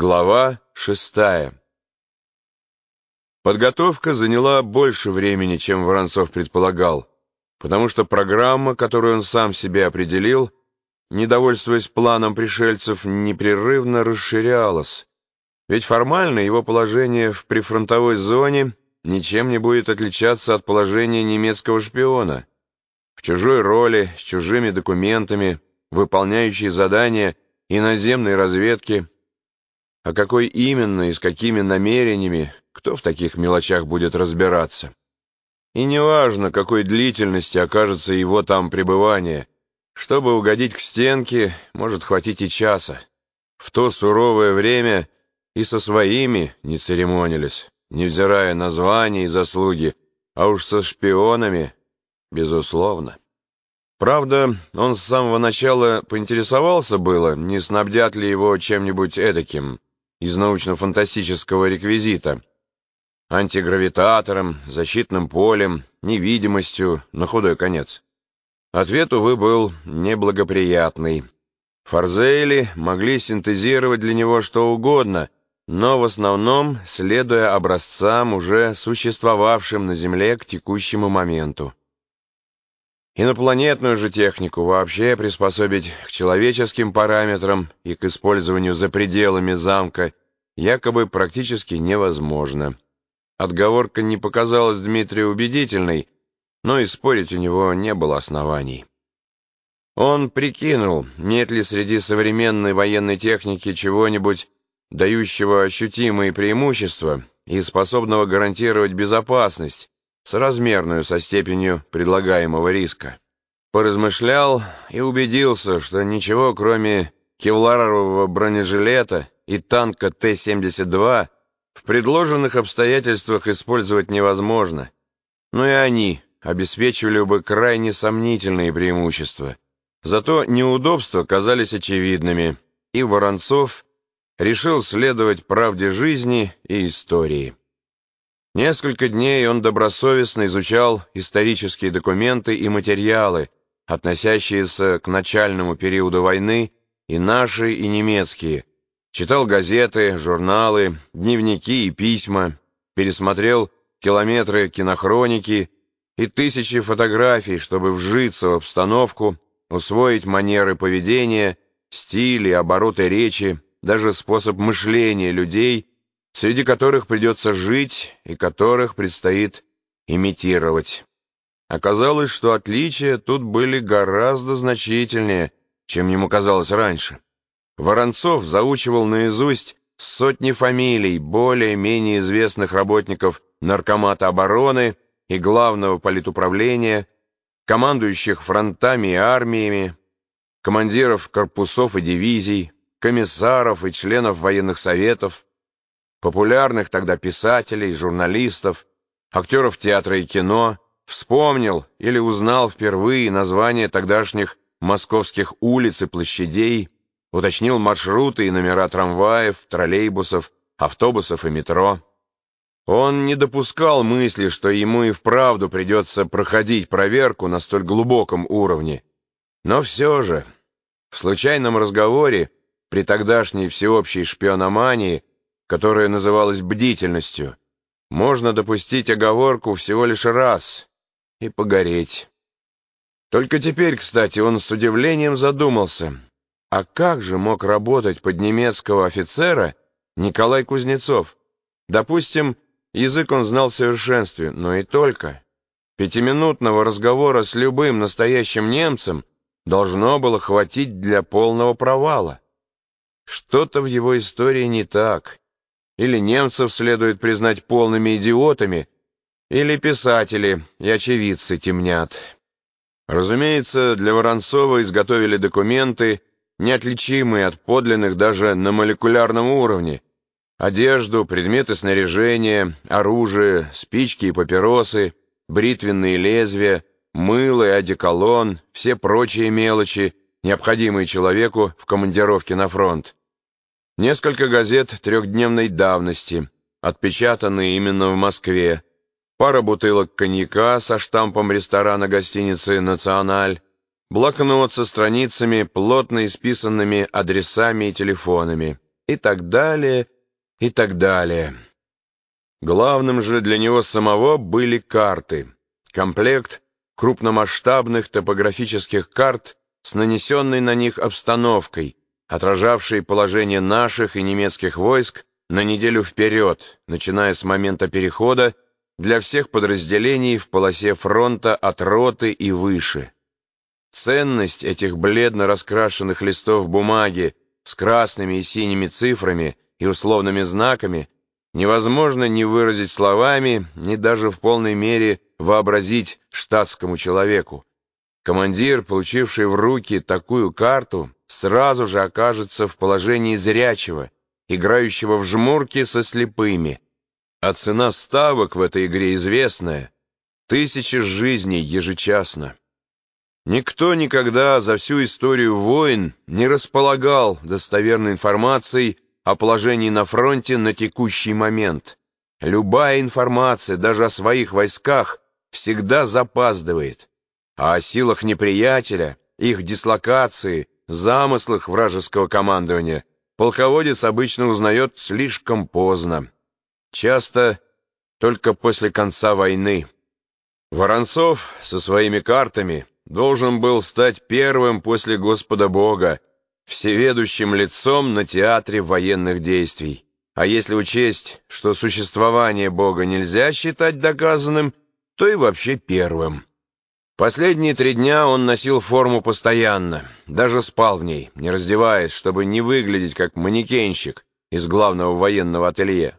Глава шестая Подготовка заняла больше времени, чем Воронцов предполагал, потому что программа, которую он сам себе определил, недовольствуясь планом пришельцев, непрерывно расширялась. Ведь формально его положение в прифронтовой зоне ничем не будет отличаться от положения немецкого шпиона. В чужой роли, с чужими документами, выполняющий задания иноземной разведки – а какой именно и с какими намерениями, кто в таких мелочах будет разбираться? И неважно, какой длительности окажется его там пребывание. Чтобы угодить к стенке, может хватить и часа. В то суровое время и со своими не церемонились, невзирая на звания и заслуги, а уж со шпионами, безусловно. Правда, он с самого начала поинтересовался было, не снабдят ли его чем-нибудь эдаким, из научно-фантастического реквизита. Антигравитатором, защитным полем, невидимостью, на худой конец. Ответ, увы, был неблагоприятный. Форзейли могли синтезировать для него что угодно, но в основном следуя образцам, уже существовавшим на Земле к текущему моменту. Инопланетную же технику вообще приспособить к человеческим параметрам и к использованию за пределами замка якобы практически невозможно. Отговорка не показалась Дмитрию убедительной, но и спорить у него не было оснований. Он прикинул, нет ли среди современной военной техники чего-нибудь, дающего ощутимые преимущества и способного гарантировать безопасность, соразмерную со степенью предлагаемого риска. Поразмышлял и убедился, что ничего, кроме кевларового бронежилета и танка Т-72, в предложенных обстоятельствах использовать невозможно. Но и они обеспечивали бы крайне сомнительные преимущества. Зато неудобства казались очевидными, и Воронцов решил следовать правде жизни и истории. Несколько дней он добросовестно изучал исторические документы и материалы, относящиеся к начальному периоду войны, и наши, и немецкие. Читал газеты, журналы, дневники и письма, пересмотрел километры кинохроники и тысячи фотографий, чтобы вжиться в обстановку, усвоить манеры поведения, стили, обороты речи, даже способ мышления людей – среди которых придется жить и которых предстоит имитировать. Оказалось, что отличия тут были гораздо значительнее, чем ему казалось раньше. Воронцов заучивал наизусть сотни фамилий более-менее известных работников Наркомата обороны и Главного политуправления, командующих фронтами и армиями, командиров корпусов и дивизий, комиссаров и членов военных советов, популярных тогда писателей, журналистов, актеров театра и кино, вспомнил или узнал впервые названия тогдашних московских улиц и площадей, уточнил маршруты и номера трамваев, троллейбусов, автобусов и метро. Он не допускал мысли, что ему и вправду придется проходить проверку на столь глубоком уровне. Но все же, в случайном разговоре, при тогдашней всеобщей шпиономании, которая называлась бдительностью, можно допустить оговорку всего лишь раз и погореть. Только теперь, кстати, он с удивлением задумался, а как же мог работать под немецкого офицера Николай Кузнецов? Допустим, язык он знал в совершенстве, но и только. Пятиминутного разговора с любым настоящим немцем должно было хватить для полного провала. Что-то в его истории не так. Или немцев следует признать полными идиотами, или писатели и очевидцы темнят. Разумеется, для Воронцова изготовили документы, неотличимые от подлинных даже на молекулярном уровне. Одежду, предметы снаряжения, оружие, спички и папиросы, бритвенные лезвия, мыло и одеколон, все прочие мелочи, необходимые человеку в командировке на фронт. Несколько газет трехдневной давности, отпечатанные именно в Москве, пара бутылок коньяка со штампом ресторана гостиницы «Националь», блокнот со страницами, плотно исписанными адресами и телефонами, и так далее, и так далее. Главным же для него самого были карты. Комплект крупномасштабных топографических карт с нанесенной на них обстановкой, отражавшей положение наших и немецких войск на неделю вперед, начиная с момента перехода для всех подразделений в полосе фронта от роты и выше. Ценность этих бледно раскрашенных листов бумаги с красными и синими цифрами и условными знаками невозможно ни выразить словами, ни даже в полной мере вообразить штатскому человеку. Командир, получивший в руки такую карту, сразу же окажется в положении зрячего, играющего в жмурки со слепыми. А цена ставок в этой игре известная — тысячи жизней ежечасно. Никто никогда за всю историю войн не располагал достоверной информацией о положении на фронте на текущий момент. Любая информация, даже о своих войсках, всегда запаздывает. А о силах неприятеля, их дислокации, замыслах вражеского командования полководец обычно узнает слишком поздно. Часто только после конца войны. Воронцов со своими картами должен был стать первым после Господа Бога, всеведущим лицом на театре военных действий. А если учесть, что существование Бога нельзя считать доказанным, то и вообще первым. Последние три дня он носил форму постоянно, даже спал в ней, не раздеваясь, чтобы не выглядеть как манекенщик из главного военного ателье.